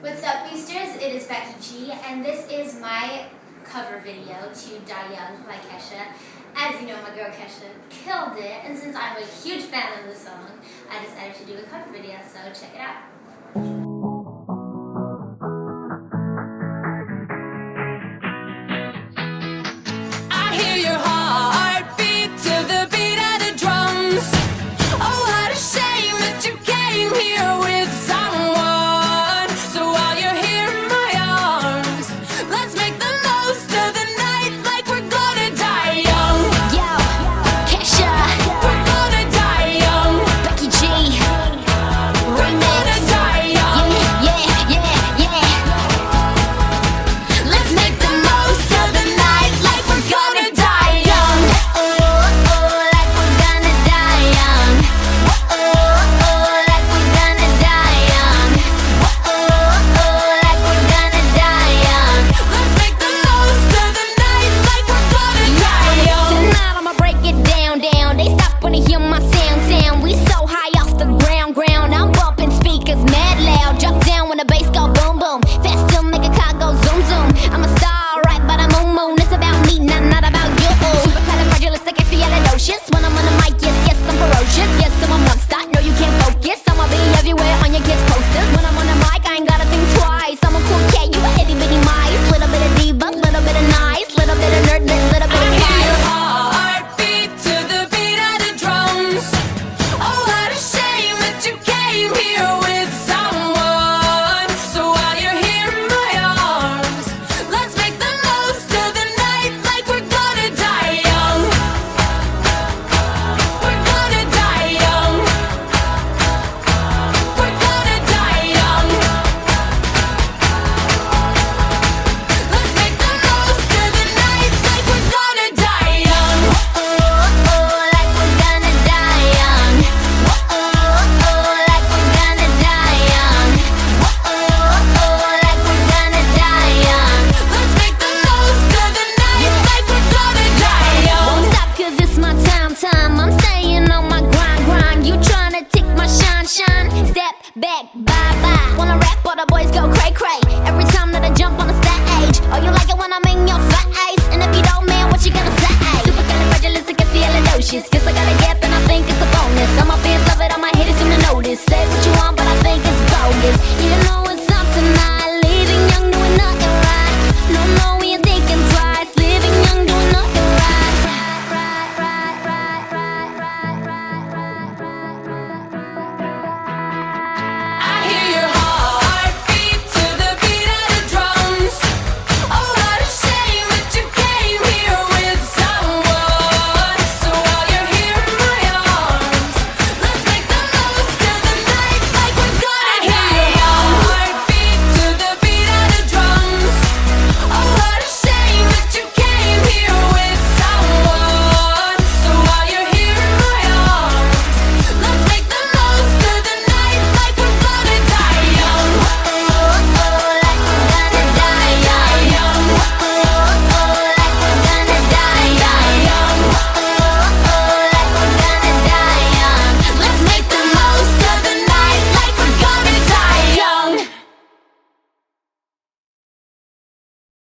What's up, Beasters? It is Becky G, and this is my cover video to Die Young by Kesha. As you know, my girl Kesha killed it, and since I'm a huge fan of the song, I decided to do a cover video, so check it out. rap, but the boys go cray cray. Every time that I jump on the stage, oh, you like it when I'm in your face. And if you don't, man, what you gonna say? Supercalifragilisticexpialidocious.